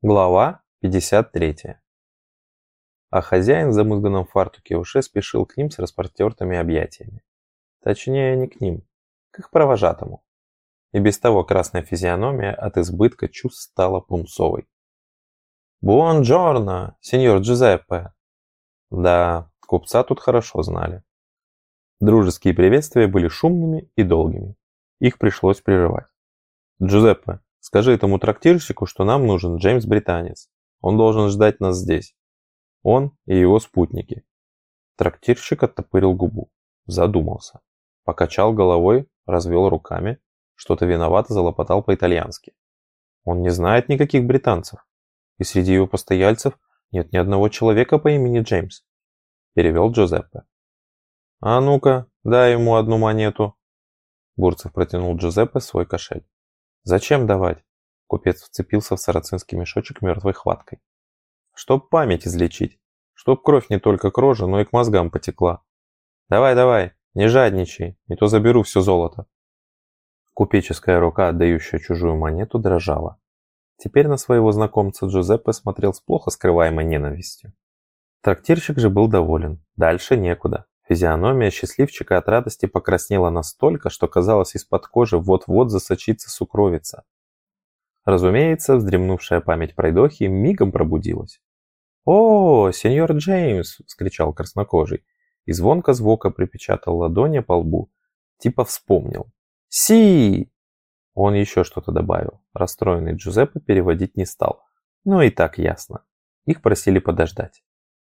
Глава 53. А хозяин в замызганном фартуке уже спешил к ним с распростертыми объятиями. Точнее, не к ним, к их провожатому. И без того красная физиономия от избытка чувств стала пунцовой. «Буонджорно, сеньор Джузеппе!» Да, купца тут хорошо знали. Дружеские приветствия были шумными и долгими. Их пришлось прерывать. «Джузеппе, Скажи этому трактирщику, что нам нужен Джеймс-британец. Он должен ждать нас здесь. Он и его спутники. Трактирщик оттопырил губу. Задумался. Покачал головой, развел руками. Что-то виновато залопотал по-итальянски. Он не знает никаких британцев. И среди его постояльцев нет ни одного человека по имени Джеймс. Перевел Джузеппе. А ну-ка, дай ему одну монету. Бурцев протянул Джузеппе свой кошель. «Зачем давать?» Купец вцепился в сарацинский мешочек мертвой хваткой. «Чтоб память излечить. Чтоб кровь не только к роже, но и к мозгам потекла. Давай, давай, не жадничай, не то заберу все золото». Купеческая рука, отдающая чужую монету, дрожала. Теперь на своего знакомца Джузеппе смотрел с плохо скрываемой ненавистью. Трактирщик же был доволен. Дальше некуда. Физиономия счастливчика от радости покраснела настолько, что казалось из-под кожи вот-вот засочится сукровица. Разумеется, вздремнувшая память пройдохи мигом пробудилась. «О, сеньор Джеймс!» – вскричал краснокожий. И звонко звука припечатал ладони по лбу. Типа вспомнил. «Си!» Он еще что-то добавил. Расстроенный Джузеппе переводить не стал. Ну и так ясно. Их просили подождать.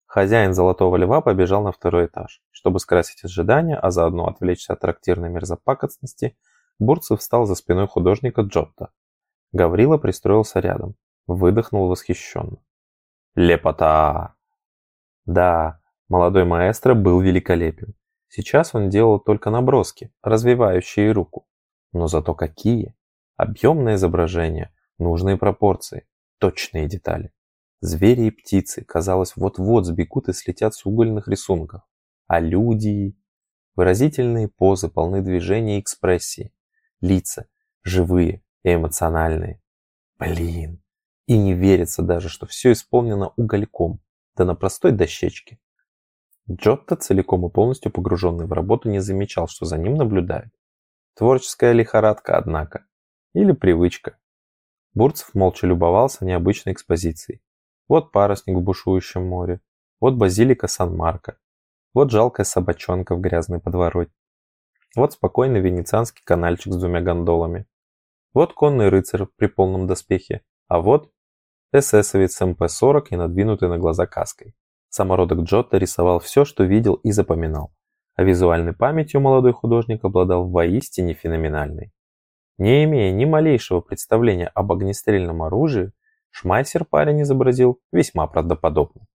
Хозяин Золотого Льва побежал на второй этаж. Чтобы скрасить ожидания, а заодно отвлечься от трактирной мерзопакостности, Бурцев встал за спиной художника Джотто. Гаврила пристроился рядом. Выдохнул восхищенно. Лепота! Да, молодой маэстро был великолепен. Сейчас он делал только наброски, развивающие руку. Но зато какие! Объемное изображение, нужные пропорции, точные детали. Звери и птицы, казалось, вот-вот сбегут и слетят с угольных рисунков. А люди... Выразительные позы полны движения и экспрессии. Лица живые и эмоциональные. Блин. И не верится даже, что все исполнено угольком, да на простой дощечке. Джотто, целиком и полностью погруженный в работу, не замечал, что за ним наблюдают. Творческая лихорадка, однако. Или привычка. Бурцев молча любовался необычной экспозицией. Вот парусник в бушующем море. Вот базилика Сан-Марко. Вот жалкая собачонка в грязной подворотне. Вот спокойный венецианский канальчик с двумя гондолами. Вот конный рыцарь при полном доспехе. А вот эсэсовец МП-40 и надвинутый на глаза каской. Самородок Джотто рисовал все, что видел и запоминал. А визуальной памятью молодой художник обладал воистине феноменальной. Не имея ни малейшего представления об огнестрельном оружии, Шмайсер парень изобразил весьма правдоподобно.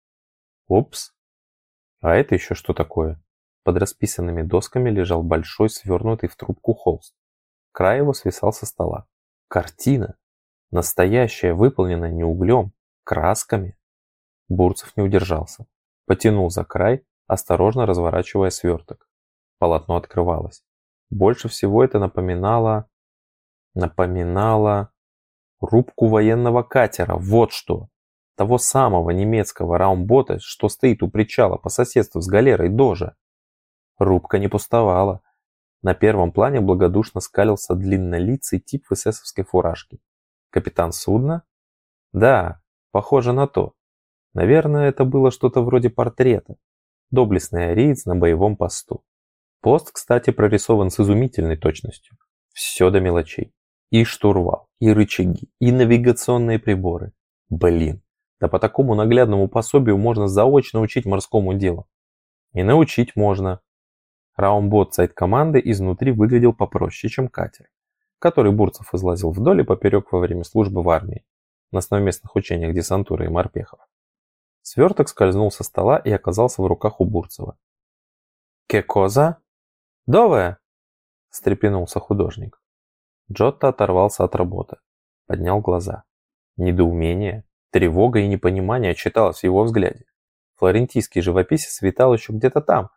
Упс. А это еще что такое? Под расписанными досками лежал большой свернутый в трубку холст. Край его свисал со стола. Картина. Настоящая, выполненная не углем, красками. Бурцев не удержался. Потянул за край, осторожно разворачивая сверток. Полотно открывалось. Больше всего это напоминало... Напоминало... Рубку военного катера, вот что. Того самого немецкого раумбота, что стоит у причала по соседству с галерой Дожа. Рубка не пустовала. На первом плане благодушно скалился длиннолицый тип в эсэсовской фуражке. Капитан судна? Да, похоже на то. Наверное, это было что-то вроде портрета. Доблестный ариец на боевом посту. Пост, кстати, прорисован с изумительной точностью. Все до мелочей. И штурвал, и рычаги, и навигационные приборы. Блин, да по такому наглядному пособию можно заочно учить морскому делу. И научить можно. Раумбот сайт команды изнутри выглядел попроще, чем катер, который Бурцев излазил вдоль и поперек во время службы в армии, на совместных учениях десантуры и морпехов. Сверток скользнул со стола и оказался в руках у Бурцева. «Кекоза? Дове?» – встрепенулся художник. Джотто оторвался от работы. Поднял глаза. Недоумение, тревога и непонимание читалось в его взгляде. Флорентийский живописец витал еще где-то там,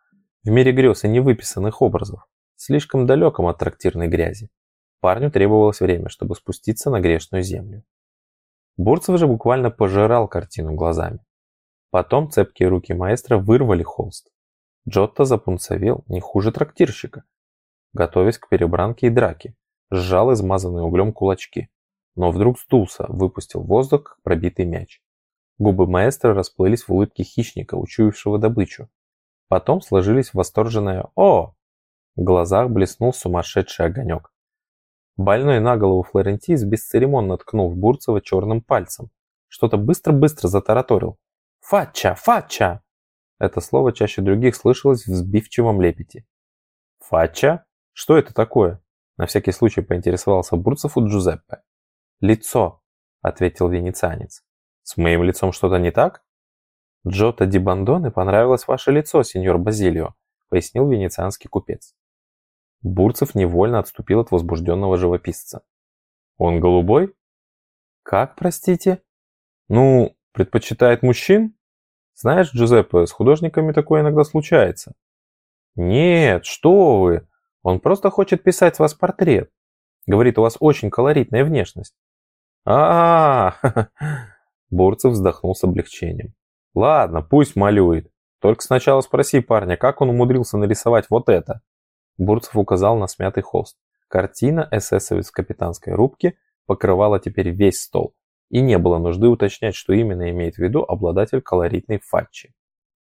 в мире грез и невыписанных образов, слишком далеком от трактирной грязи. Парню требовалось время, чтобы спуститься на грешную землю. Бурцев же буквально пожирал картину глазами. Потом цепкие руки маэстро вырвали холст. Джотто запунцовел не хуже трактирщика. Готовясь к перебранке и драке, сжал измазанные углем кулачки. Но вдруг сдулся, выпустил воздух, пробитый мяч. Губы маэстро расплылись в улыбке хищника, учуявшего добычу. Потом сложились восторженное «О!». В глазах блеснул сумасшедший огонек. Больной на голову Флорентийц бесцеремонно ткнул в Бурцева черным пальцем. Что-то быстро-быстро затараторил. «Фача! Фача!» Это слово чаще других слышалось в сбивчивом лепете. «Фача? Что это такое?» На всякий случай поинтересовался Бурцев у Джузеппе. «Лицо», — ответил венецианец. «С моим лицом что-то не так?» «Джота ди Бандоне понравилось ваше лицо, сеньор Базилио», — пояснил венецианский купец. Бурцев невольно отступил от возбужденного живописца. «Он голубой?» «Как, простите?» «Ну, предпочитает мужчин?» «Знаешь, Джузеппе, с художниками такое иногда случается». «Нет, что вы! Он просто хочет писать с вас портрет. Говорит, у вас очень колоритная внешность». «А-а-а!» Бурцев вздохнул с облегчением. «Ладно, пусть малюет. Только сначала спроси парня, как он умудрился нарисовать вот это?» Бурцев указал на смятый холст. Картина эсэсовец в капитанской рубке покрывала теперь весь стол, и не было нужды уточнять, что именно имеет в виду обладатель колоритной фатчи.